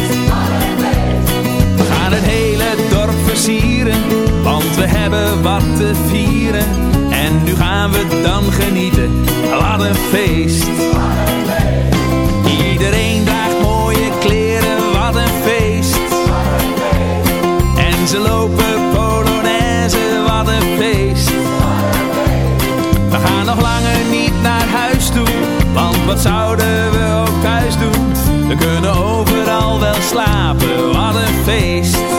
We gaan het hele dorp versieren, want we hebben wat te vieren. En nu gaan we dan genieten, wat een feest. Iedereen draagt mooie kleren, wat een feest. En ze lopen polonaise, wat een feest. We gaan nog langer niet naar huis toe, want wat zouden we ook thuis doen? We kunnen overal wel slapen, wat een feest.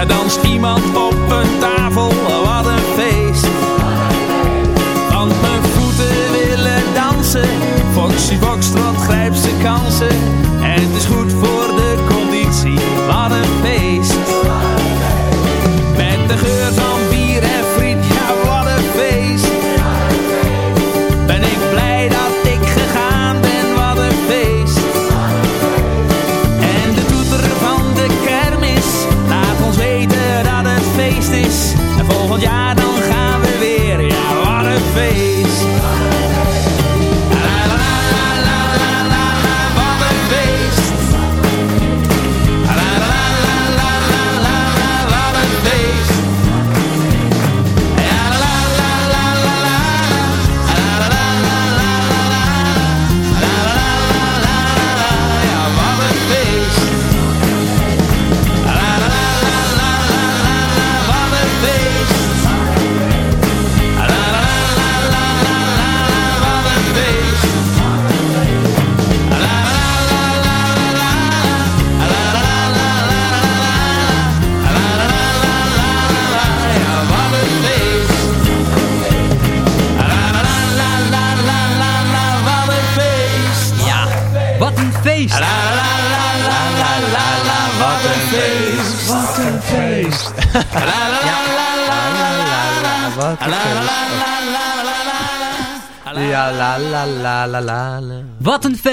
Daar danst iemand op een tafel,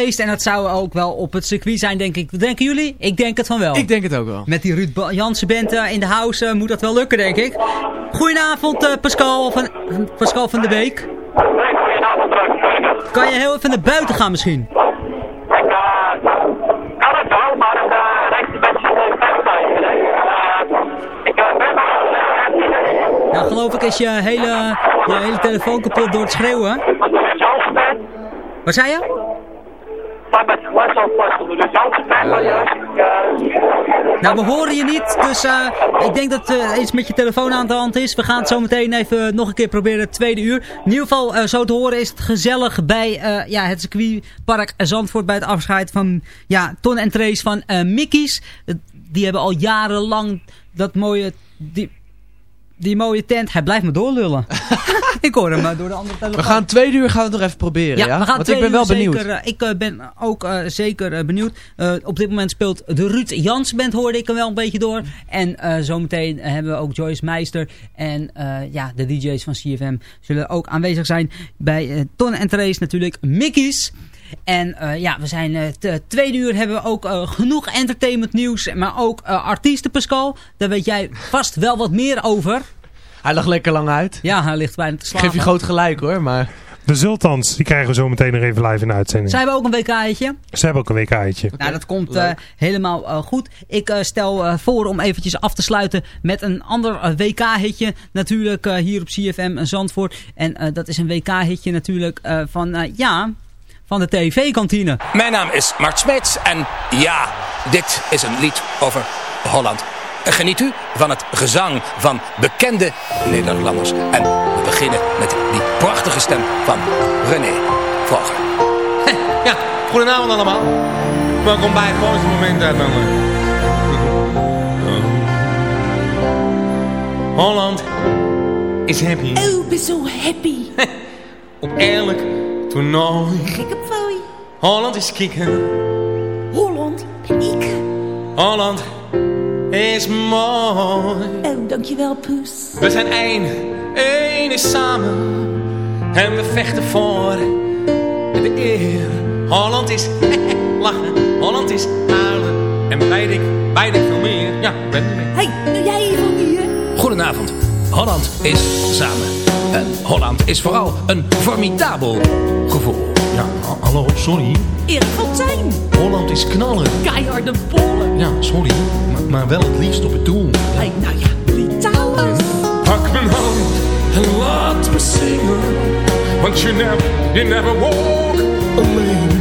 feest. En dat zou ook wel op het circuit zijn, denk ik. Wat denken jullie? Ik denk het van wel. Ik denk het ook wel. Met die Ruud Jansen band eh, in de house eh, moet dat wel lukken, denk ik. Goedenavond, eh, Pascal, van, Pascal van de Beek. Kan je heel even naar buiten gaan misschien? Ja, geloof ik is je hele, je hele telefoon kapot door het schreeuwen. Wat zei je? Nou, we horen je niet, dus eh, ik denk dat er iets met je telefoon aan de hand is. We gaan het zo meteen even nog een keer proberen, het tweede uur. In ieder geval, eh, zo te horen is het gezellig bij ja, het circuitpark Zandvoort bij het afscheid van ja, Ton en Trace van Mickey's. Die hebben al jarenlang dat mooie... die mooie tent, hij blijft me doorlullen. *laughs* ik hoor hem eh, door de andere telefoon. We gaan twee uur gaan we het nog even proberen, ja? Ja, we gaan Want ik twee ben wel uur benieuwd. Zeker, eh, ik eh, ben ook zeker benieuwd. Eh, op dit moment speelt de Ruud Jans band, hoorde ik er wel een beetje door. En eh, zometeen hebben we ook Joyce Meister. En eh, ja, de DJ's van CFM zullen ook aanwezig zijn bij Ton en Therese natuurlijk. Mickey's. En eh, ja, we zijn het uh, tweede uur hebben we ook eh, genoeg entertainment nieuws. Maar ook eh, artiesten, Pascal. Daar weet jij vast wel wat meer over. Hij lag lekker lang uit. Ja, hij ligt bijna te slapen. Geef je groot gelijk hoor, maar... De Zultans, die krijgen we zo meteen nog even live in de uitzending. Zij hebben ook een WK'tje. Ze hebben ook een WK'tje. Nou, dat komt eh, helemaal eh, goed. Ik eh, stel eh, voor om eventjes af te sluiten met een ander eh, WK-hitje. Natuurlijk eh, hier op CFM Zandvoort. En eh, dat is een WK-hitje natuurlijk eh, van, eh, ja, van de TV-kantine. Mijn naam is Mart Smeets en ja, dit is een lied over Holland. Geniet u van het gezang van bekende Nederlanders. En we beginnen met die prachtige stem van René Vroger. Ja, goedenavond allemaal. Welkom bij het mooiste moment uit mijn leven. Holland is happy. Oh, ik ben zo happy. Op elk op fooi. Holland is kicken. Holland ben ik. Holland is mooi. Oh, dankjewel, Poes. We zijn één, één is samen. En we vechten voor de eer. Holland is *laughs* lachen, Holland is huilen. En weet ik, ik veel meer. Ja, ben er mee. Hey, nou jij even hier. Goedenavond. Holland is samen. En Holland is vooral een formidabel gevoel. Ja, hallo, sorry. Erik Fontijn. Holland is knallen. Keiharde bollen. Ja, sorry. Maar, maar wel het liefst op het doel. Hey, nou ja, Litalis. Pak mijn hand en laat me zingen. Want je never, you never walk alone.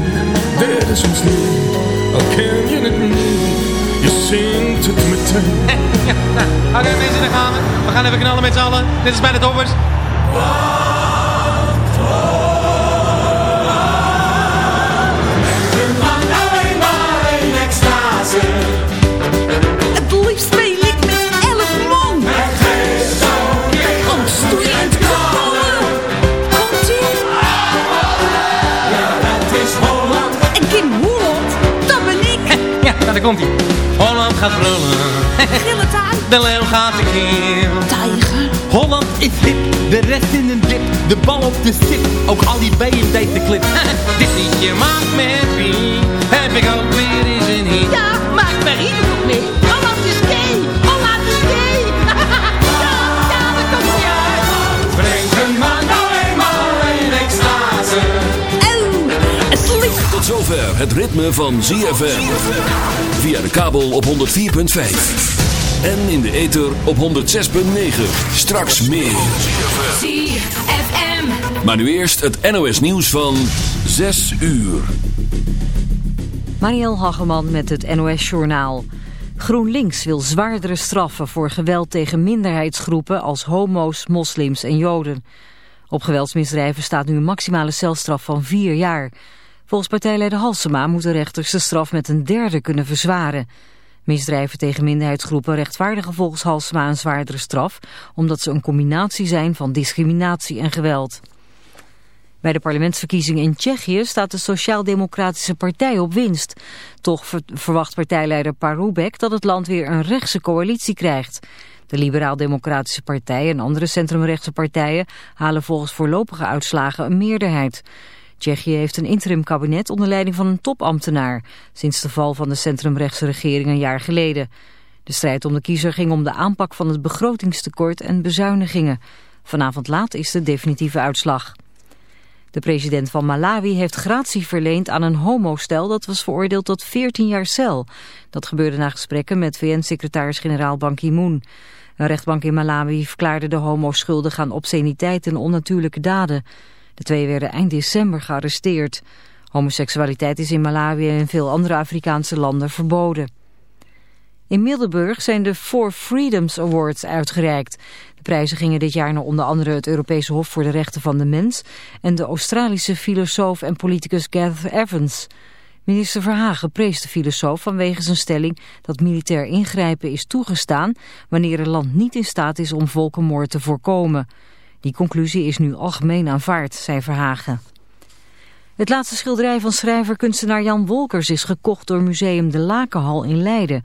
Dit is ons lied, al ken je het niet. Je zingt het meteen. Ja, *laughs* nou, oké mensen, daar gaan we. We gaan even knallen met z'n allen. Dit is bij de toppers. Komt ie? En Kim Holland, dat ben ik. *laughs* Ja, daar komt hij. Holland gaat brullen. Gillen taai. De leeuw gaat de keel. Tijger. Holland is hip, de rest in een dip. De bal op de stip, ook al die bijen deed de clip. *laughs* Dit liedje maakt me happy, heb ik ook weer eens een hit. Ja, maak maar ieder nog mee. Holland is gay. Holland is gay. *laughs* ja, ja, dat komt ie uit. Breng een man nou eenmaal in extase. Oh. Tot zover het ritme van ZFM. Via de kabel op 104.5. En in de ether op 106.9. Straks meer. ZFM. Maar nu eerst het NOS nieuws van 6 uur. Mariel Hageman met het NOS Journaal. GroenLinks wil zwaardere straffen voor geweld tegen minderheidsgroepen als homo's, moslims en joden. Op geweldsmisdrijven staat nu een maximale celstraf van vier jaar. Volgens partijleider Halsema moeten rechters de straf met een derde kunnen verzwaren. Misdrijven tegen minderheidsgroepen rechtvaardigen volgens Halsema een zwaardere straf... omdat ze een combinatie zijn van discriminatie en geweld. Bij de parlementsverkiezingen in Tsjechië staat de Sociaal-Democratische Partij op winst. Toch ver- verwacht partijleider Parubek dat het land weer een rechtse coalitie krijgt. De Liberaal-Democratische Partij en andere centrumrechtse partijen halen volgens voorlopige uitslagen een meerderheid. Tsjechië heeft een interimkabinet onder leiding van een topambtenaar, sinds de val van de centrumrechtse regering een jaar geleden. De strijd om de kiezer ging om de aanpak van het begrotingstekort en bezuinigingen. Vanavond laat is de definitieve uitslag. De president van Malawi heeft gratie verleend aan een homostel dat was veroordeeld tot 14 jaar cel. Dat gebeurde na gesprekken met VN-secretaris-generaal Ban Ki-moon. Een rechtbank in Malawi verklaarde de homo's schuldig aan obsceniteit en onnatuurlijke daden. De twee werden eind december gearresteerd. Homoseksualiteit is in Malawi en veel andere Afrikaanse landen verboden. In Middelburg zijn de Four Freedoms Awards uitgereikt. De prijzen gingen dit jaar naar onder andere het Europese Hof voor de Rechten van de Mens en de Australische filosoof en politicus Gareth Evans. Minister Verhagen prees de filosoof vanwege zijn stelling dat militair ingrijpen is toegestaan wanneer een land niet in staat is om volkenmoord te voorkomen. Die conclusie is nu algemeen aanvaard, zei Verhagen. Het laatste schilderij van schrijver-kunstenaar Jan Wolkers is gekocht door museum De Lakenhal in Leiden.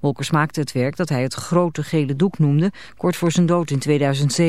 Wolkers maakte het werk dat hij het grote gele doek noemde, kort voor zijn dood in 2007.